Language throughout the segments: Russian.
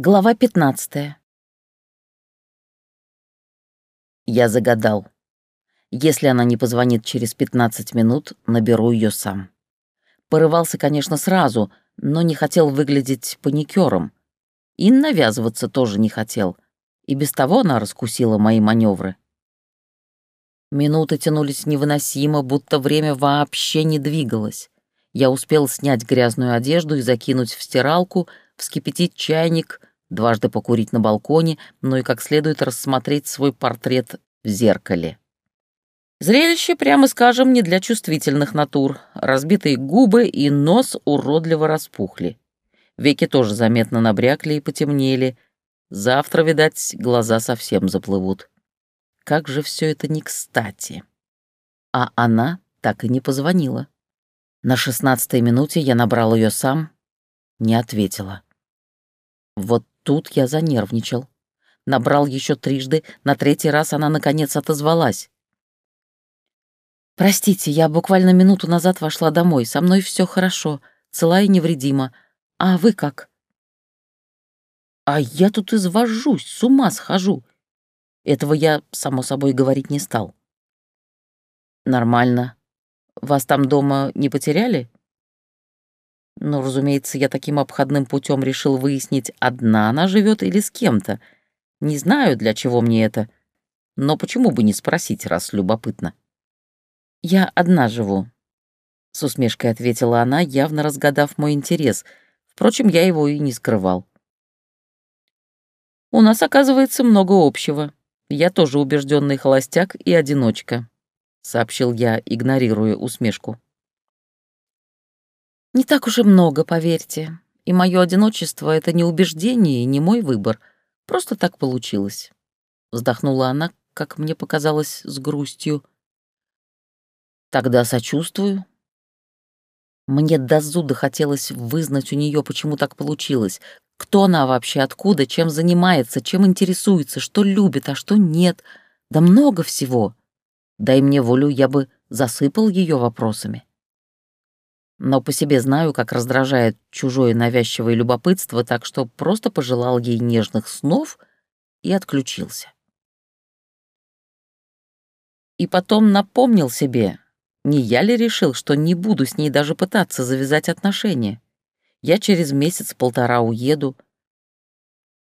Глава 15. Я загадал. Если она не позвонит через 15 минут, наберу ее сам. Порывался, конечно, сразу, но не хотел выглядеть паникером. И навязываться тоже не хотел. И без того она раскусила мои маневры. Минуты тянулись невыносимо, будто время вообще не двигалось. Я успел снять грязную одежду и закинуть в стиралку, вскипятить чайник — дважды покурить на балконе, но и как следует рассмотреть свой портрет в зеркале. Зрелище, прямо скажем, не для чувствительных натур. Разбитые губы и нос уродливо распухли. Веки тоже заметно набрякли и потемнели. Завтра, видать, глаза совсем заплывут. Как же все это не кстати. А она так и не позвонила. На шестнадцатой минуте я набрал ее сам, не ответила. Вот Тут я занервничал. Набрал еще трижды, на третий раз она, наконец, отозвалась. «Простите, я буквально минуту назад вошла домой. Со мной все хорошо, цела и невредима. А вы как?» «А я тут извожусь, с ума схожу». Этого я, само собой, говорить не стал. «Нормально. Вас там дома не потеряли?» Но, разумеется, я таким обходным путем решил выяснить, одна она живет или с кем-то. Не знаю, для чего мне это. Но почему бы не спросить, раз любопытно? «Я одна живу», — с усмешкой ответила она, явно разгадав мой интерес. Впрочем, я его и не скрывал. «У нас, оказывается, много общего. Я тоже убежденный холостяк и одиночка», — сообщил я, игнорируя усмешку. Не так уж и много, поверьте. И мое одиночество — это не убеждение и не мой выбор. Просто так получилось. Вздохнула она, как мне показалось, с грустью. Тогда сочувствую. Мне до зуда хотелось вызнать у нее, почему так получилось. Кто она вообще, откуда, чем занимается, чем интересуется, что любит, а что нет. Да много всего. Дай мне волю, я бы засыпал ее вопросами но по себе знаю, как раздражает чужое навязчивое любопытство, так что просто пожелал ей нежных снов и отключился. И потом напомнил себе, не я ли решил, что не буду с ней даже пытаться завязать отношения. Я через месяц-полтора уеду.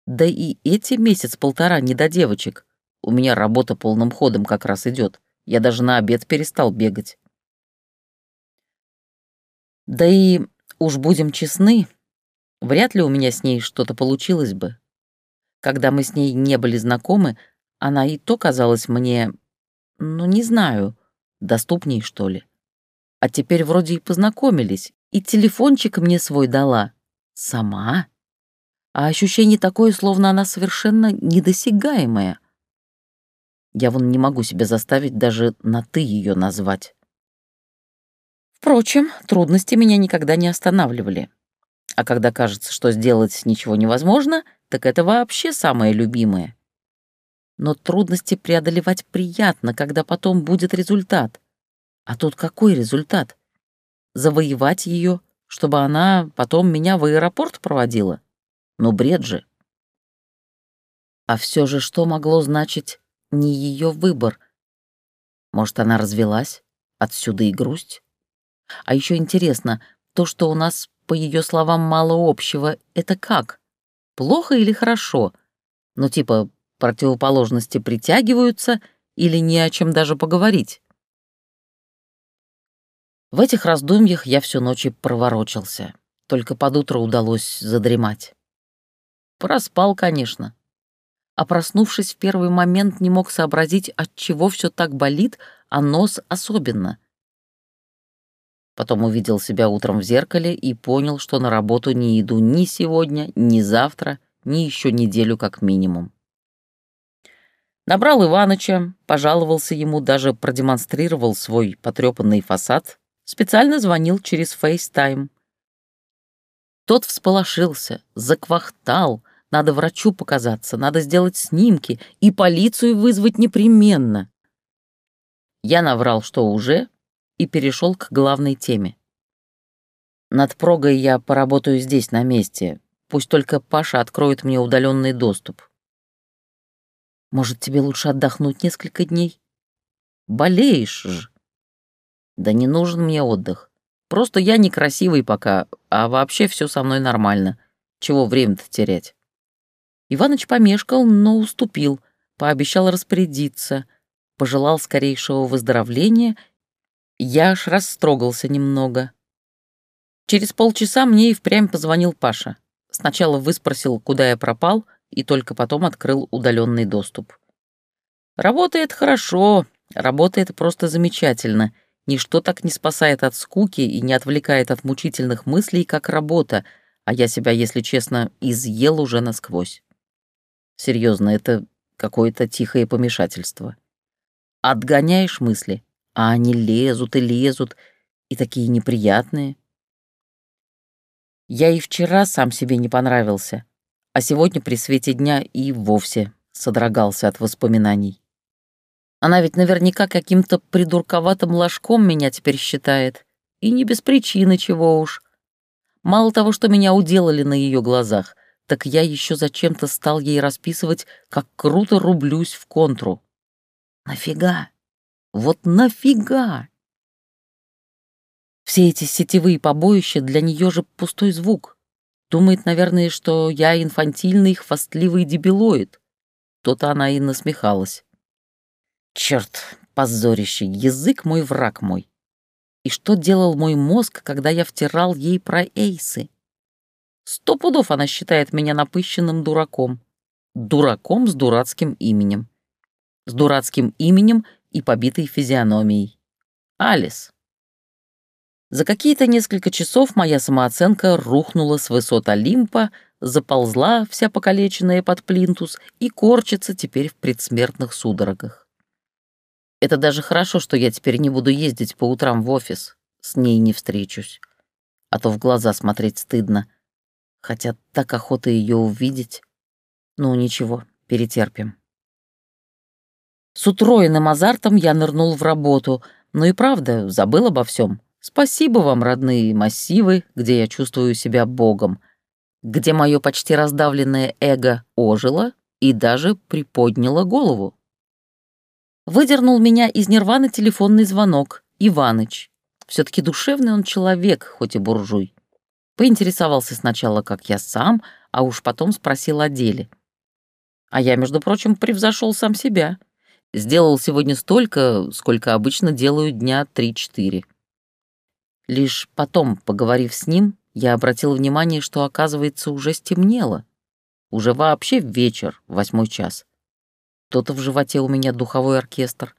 Да и эти месяц-полтора не до девочек. У меня работа полным ходом как раз идет. Я даже на обед перестал бегать. Да и, уж будем честны, вряд ли у меня с ней что-то получилось бы. Когда мы с ней не были знакомы, она и то казалась мне, ну, не знаю, доступней, что ли. А теперь вроде и познакомились, и телефончик мне свой дала. Сама. А ощущение такое, словно она совершенно недосягаемая. Я вон не могу себя заставить даже на «ты» ее назвать. Впрочем, трудности меня никогда не останавливали. А когда кажется, что сделать ничего невозможно, так это вообще самое любимое. Но трудности преодолевать приятно, когда потом будет результат. А тут какой результат? Завоевать ее, чтобы она потом меня в аэропорт проводила? Ну, бред же. А все же что могло значить не ее выбор? Может, она развелась? Отсюда и грусть? А еще интересно, то, что у нас, по ее словам, мало общего, это как? Плохо или хорошо? Ну, типа, противоположности притягиваются или не о чем даже поговорить? В этих раздумьях я всю ночь и проворочился. Только под утро удалось задремать. Проспал, конечно. А проснувшись в первый момент, не мог сообразить, от чего все так болит, а нос особенно — Потом увидел себя утром в зеркале и понял, что на работу не иду ни сегодня, ни завтра, ни еще неделю как минимум. Набрал Иваныча, пожаловался ему, даже продемонстрировал свой потрепанный фасад, специально звонил через FaceTime. Тот всполошился, заквахтал, надо врачу показаться, надо сделать снимки и полицию вызвать непременно. Я наврал, что уже, и перешел к главной теме. Над прогой я поработаю здесь, на месте. Пусть только Паша откроет мне удаленный доступ. Может, тебе лучше отдохнуть несколько дней? Болеешь же. Да не нужен мне отдых. Просто я некрасивый пока, а вообще все со мной нормально. Чего время-то терять? Иваныч помешкал, но уступил, пообещал распорядиться, пожелал скорейшего выздоровления. Я аж растрогался немного. Через полчаса мне и впрямь позвонил Паша. Сначала выспросил, куда я пропал, и только потом открыл удаленный доступ. Работает хорошо, работает просто замечательно. Ничто так не спасает от скуки и не отвлекает от мучительных мыслей, как работа, а я себя, если честно, изъел уже насквозь. Серьезно, это какое-то тихое помешательство. Отгоняешь мысли, а они лезут и лезут, и такие неприятные. Я и вчера сам себе не понравился, а сегодня при свете дня и вовсе содрогался от воспоминаний. Она ведь наверняка каким-то придурковатым ложком меня теперь считает, и не без причины чего уж. Мало того, что меня уделали на ее глазах, так я еще зачем-то стал ей расписывать, как круто рублюсь в контру. Нафига? Вот нафига? Все эти сетевые побоища для нее же пустой звук. Думает, наверное, что я инфантильный, хвастливый дебилоид. То-то она и насмехалась. Черт, позорище, язык мой враг мой. И что делал мой мозг, когда я втирал ей про эйсы? Сто пудов она считает меня напыщенным дураком. Дураком с дурацким именем. С дурацким именем и побитой физиономией. Алис. За какие-то несколько часов моя самооценка рухнула с высот Олимпа, заползла вся покалеченная под плинтус и корчится теперь в предсмертных судорогах. Это даже хорошо, что я теперь не буду ездить по утрам в офис, с ней не встречусь, а то в глаза смотреть стыдно, хотя так охота ее увидеть. Ну ничего, перетерпим. С утроенным азартом я нырнул в работу, но и правда забыл обо всем. Спасибо вам, родные массивы, где я чувствую себя богом, где мое почти раздавленное эго ожило и даже приподняло голову. Выдернул меня из нирваны телефонный звонок. Иваныч. все таки душевный он человек, хоть и буржуй. Поинтересовался сначала, как я сам, а уж потом спросил о деле. А я, между прочим, превзошел сам себя. Сделал сегодня столько, сколько обычно делаю дня три-четыре. Лишь потом, поговорив с ним, я обратил внимание, что, оказывается, уже стемнело. Уже вообще вечер, восьмой час. То-то в животе у меня духовой оркестр.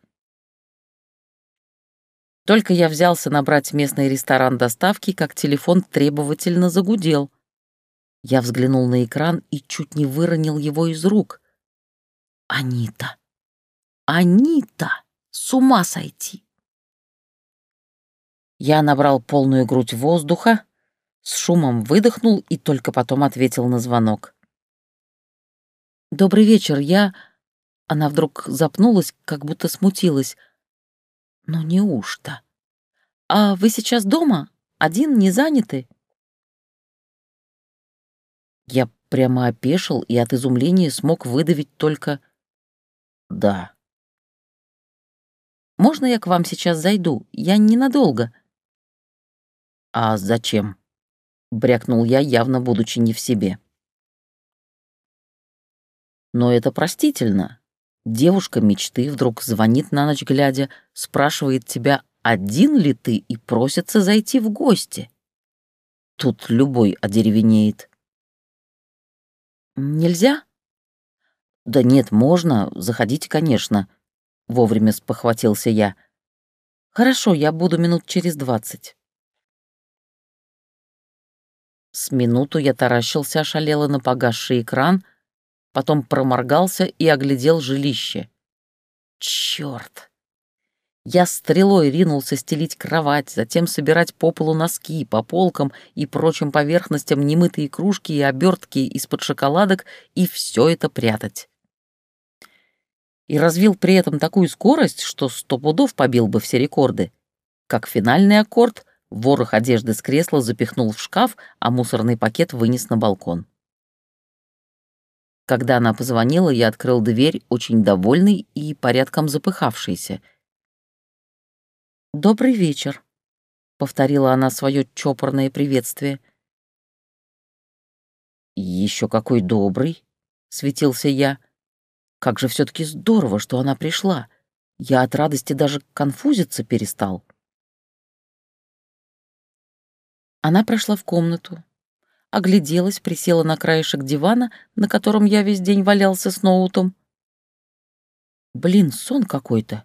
Только я взялся набрать местный ресторан доставки, как телефон требовательно загудел. Я взглянул на экран и чуть не выронил его из рук. Анита! Анита! С ума сойти! Я набрал полную грудь воздуха, с шумом выдохнул и только потом ответил на звонок. «Добрый вечер, я...» Она вдруг запнулась, как будто смутилась. «Ну неужто? А вы сейчас дома? Один, не заняты?» Я прямо опешил и от изумления смог выдавить только «да». «Можно я к вам сейчас зайду? Я ненадолго. «А зачем?» — брякнул я, явно будучи не в себе. «Но это простительно. Девушка мечты вдруг звонит на ночь глядя, спрашивает тебя, один ли ты, и просится зайти в гости. Тут любой одеревенеет». «Нельзя?» «Да нет, можно. Заходите, конечно», — вовремя спохватился я. «Хорошо, я буду минут через двадцать». С минуту я таращился ошалело на погасший экран, потом проморгался и оглядел жилище. Чёрт! Я стрелой ринулся стелить кровать, затем собирать по полу носки, по полкам и прочим поверхностям немытые кружки и обертки из-под шоколадок и все это прятать. И развил при этом такую скорость, что сто пудов побил бы все рекорды. Как финальный аккорд — Ворох одежды с кресла запихнул в шкаф, а мусорный пакет вынес на балкон. Когда она позвонила, я открыл дверь, очень довольный и порядком запыхавшийся. «Добрый вечер», — повторила она свое чопорное приветствие. Еще какой добрый», — светился я. «Как же все таки здорово, что она пришла. Я от радости даже конфузиться перестал». Она прошла в комнату, огляделась, присела на краешек дивана, на котором я весь день валялся с ноутом. Блин, сон какой-то.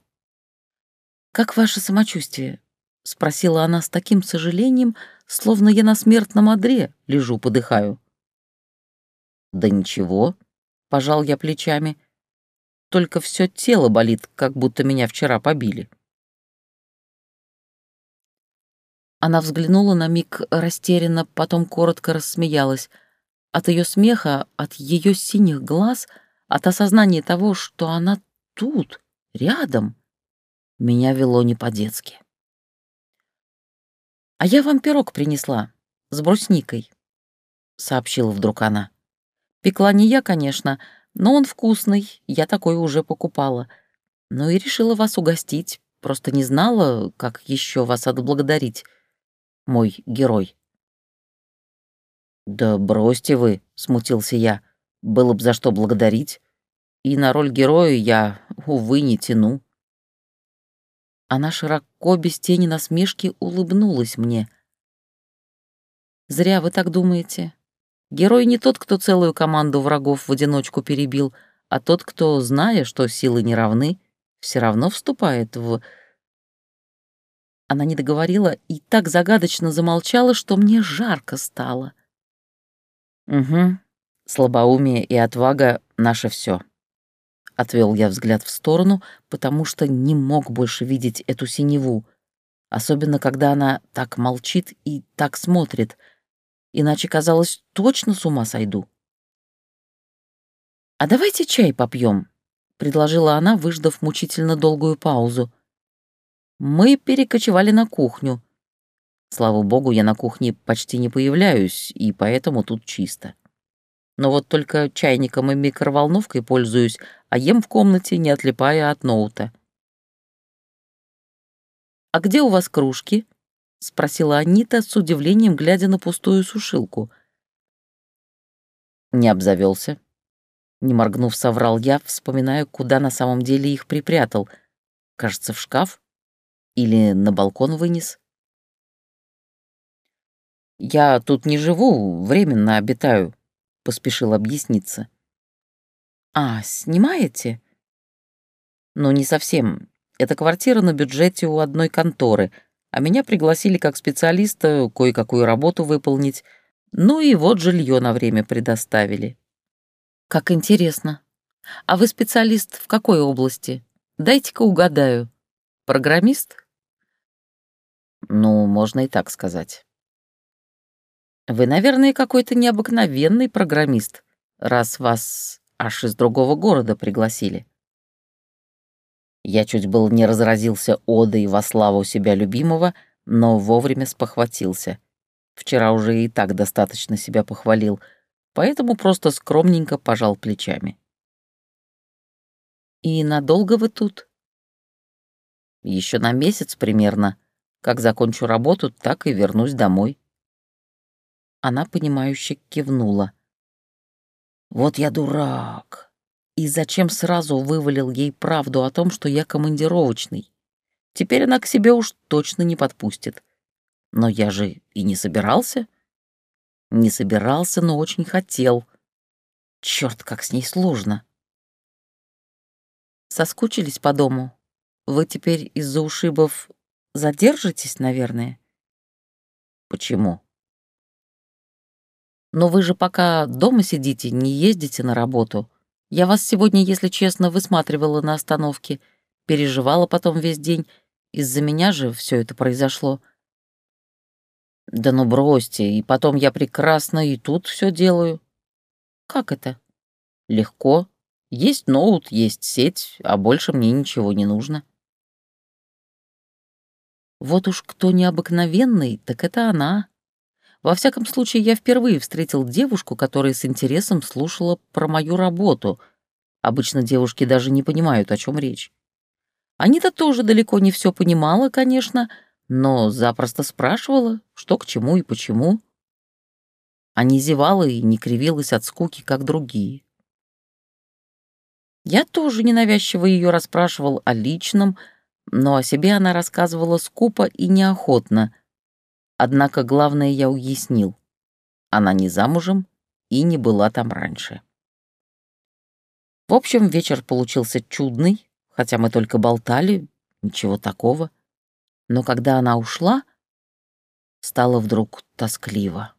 «Как ваше самочувствие?» — спросила она с таким сожалением, словно я на смертном одре лежу, подыхаю. «Да ничего», — пожал я плечами. «Только все тело болит, как будто меня вчера побили». Она взглянула на миг растерянно, потом коротко рассмеялась. От ее смеха, от ее синих глаз, от осознания того, что она тут, рядом, меня вело не по-детски. «А я вам пирог принесла, с брусникой», — сообщила вдруг она. Пекла не я, конечно, но он вкусный, я такой уже покупала. Ну и решила вас угостить, просто не знала, как еще вас отблагодарить, мой герой. «Да бросьте вы», — смутился я, — «было б за что благодарить. И на роль героя я, увы, не тяну». Она широко, без тени насмешки, улыбнулась мне. «Зря вы так думаете. Герой не тот, кто целую команду врагов в одиночку перебил, а тот, кто, зная, что силы не равны, все равно вступает в... Она не договорила и так загадочно замолчала, что мне жарко стало. «Угу, слабоумие и отвага — наше все. Отвел я взгляд в сторону, потому что не мог больше видеть эту синеву, особенно когда она так молчит и так смотрит — иначе, казалось, точно с ума сойду. «А давайте чай попьем», — предложила она, выждав мучительно долгую паузу. «Мы перекочевали на кухню. Слава богу, я на кухне почти не появляюсь, и поэтому тут чисто. Но вот только чайником и микроволновкой пользуюсь, а ем в комнате, не отлипая от ноута». «А где у вас кружки?» — спросила Анита с удивлением, глядя на пустую сушилку. Не обзавелся. Не моргнув, соврал я, вспоминая, куда на самом деле их припрятал. Кажется, в шкаф? Или на балкон вынес? «Я тут не живу, временно обитаю», — поспешил объясниться. «А, снимаете?» «Ну, не совсем. Это квартира на бюджете у одной конторы — а меня пригласили как специалиста кое-какую работу выполнить. Ну и вот жилье на время предоставили. Как интересно. А вы специалист в какой области? Дайте-ка угадаю. Программист? Ну, можно и так сказать. Вы, наверное, какой-то необыкновенный программист, раз вас аж из другого города пригласили. Я чуть был не разразился одой во славу себя любимого, но вовремя спохватился. Вчера уже и так достаточно себя похвалил, поэтому просто скромненько пожал плечами. «И надолго вы тут?» Еще на месяц примерно. Как закончу работу, так и вернусь домой». Она, понимающе кивнула. «Вот я дурак!» И зачем сразу вывалил ей правду о том, что я командировочный? Теперь она к себе уж точно не подпустит. Но я же и не собирался. Не собирался, но очень хотел. Черт, как с ней сложно. Соскучились по дому? Вы теперь из-за ушибов задержитесь, наверное? Почему? Но вы же пока дома сидите, не ездите на работу. Я вас сегодня, если честно, высматривала на остановке, переживала потом весь день. Из-за меня же все это произошло. Да ну бросьте, и потом я прекрасно и тут все делаю. Как это? Легко. Есть ноут, есть сеть, а больше мне ничего не нужно. Вот уж кто необыкновенный, так это она. Во всяком случае, я впервые встретил девушку, которая с интересом слушала про мою работу. Обычно девушки даже не понимают, о чем речь. Анита тоже далеко не все понимала, конечно, но запросто спрашивала, что к чему и почему. А не зевала и не кривилась от скуки, как другие. Я тоже ненавязчиво ее расспрашивал о личном, но о себе она рассказывала скупо и неохотно. Однако главное я уяснил. Она не замужем и не была там раньше. В общем, вечер получился чудный, хотя мы только болтали, ничего такого. Но когда она ушла, стало вдруг тоскливо.